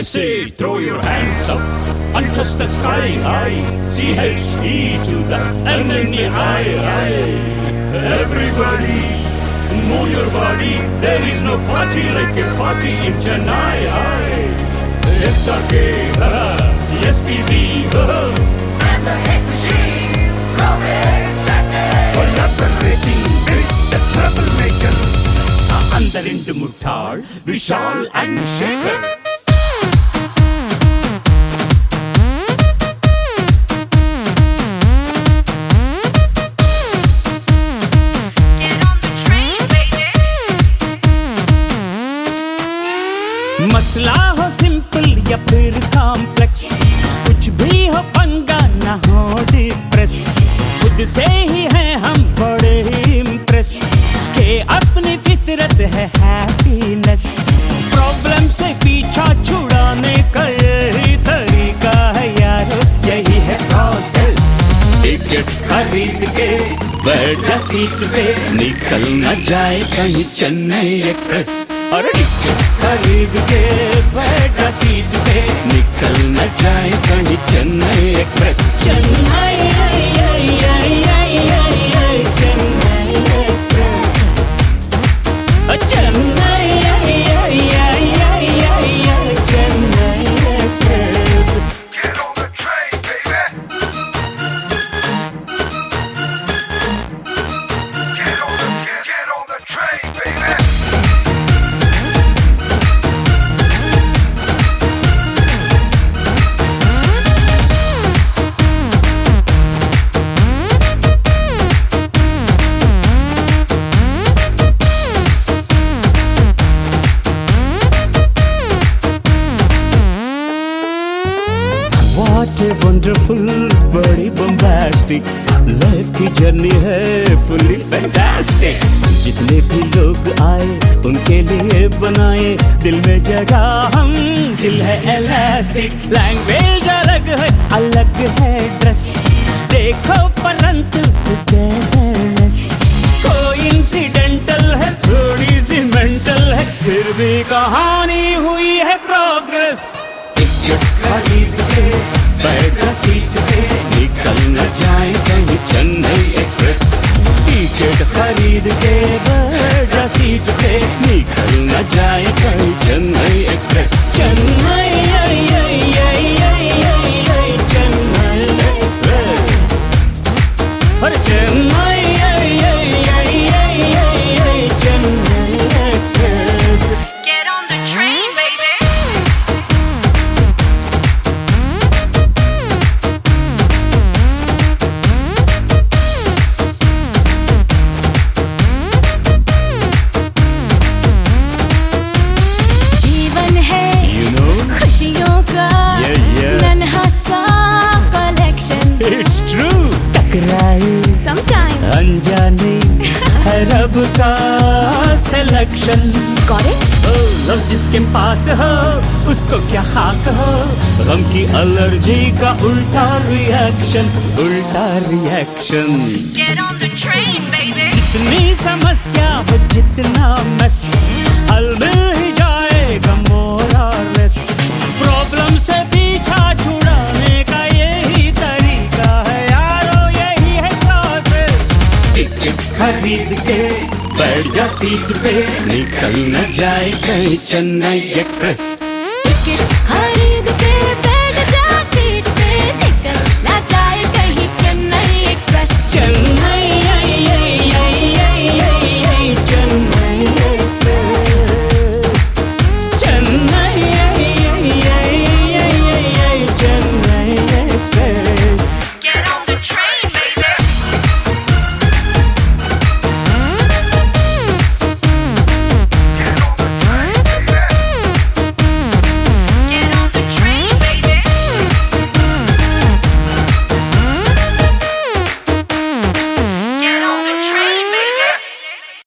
I say throw your hands up and touch the sky high. C-H-E to the M I, Everybody, move your body. There is no party like a party in Chennai. I. SRK, uh, SPB, uh, and the hit machine, Robin Saturday. For nothing breaking, the troublemakers. அந்த ரெண்டு முட்டாள் Vishal and Sekar मसला हो simple या फिर complex. कुछ भी हो पंगा ना हो डिप्रेस खुद से ही है हम बड़े इम्प्रेस के अपनी फितरत है हैप्पीनेस प्रॉब्लम से पीछा छुड़ाने का यही तरीका है यारो। यही है प्रोसेस टिकट खरीद के बैठ सीट पे। निकल न जाए कहीं चेन्नई एक्सप्रेस टिकट खरीद के बैठा सीट पे निकल न जाए कहीं Chennai Express. Chennai What a wonderful, बड़ी bombastic लाइफ की जर्नी है फुल्ली फैंटास्टिक जितने भी लोग आए उनके लिए बनाए दिल में जगह हम दिल है इलास्टिक लैंग्वेज अलग है अलग है ड्रेस देखो परंतु togetherness कोई इंसिडेंटल है थोड़ी सी मेंटल है फिर भी कहानी हुई है प्रोग्रेस टिकट खरीद के बैठ सीट पे, निकल न जाए चेन्नई एक्सप्रेस। टिकट खरीद के बैठ सीट पे, निकल न जाए अनजाने है रब का सिलेक्शन लव जिसके पास हो उसको क्या खाक हो? गम की एलर्जी का उल्टा रिएक्शन उल्टा रिएक्शन. जितनी समस्या हो जितना मस हल मिल ही बैठ जा सीट पे। निकल न जाए कहीं चेन्नई एक्सप्रेस। टिकट खरीद के